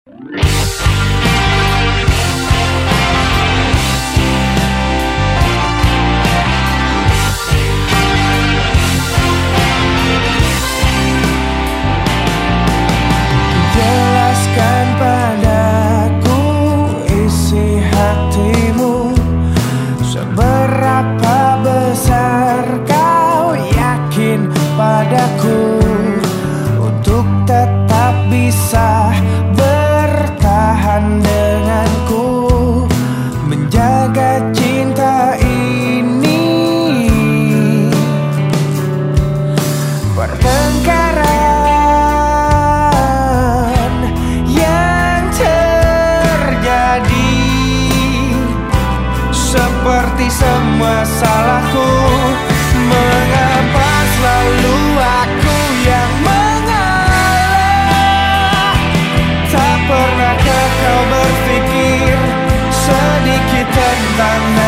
Jelaskan padaku isi hatimu seberapa seperti semua salahku. Mengapa selalu aku yang mengalah? Tak pernahkah kau berpikir sedikit tentang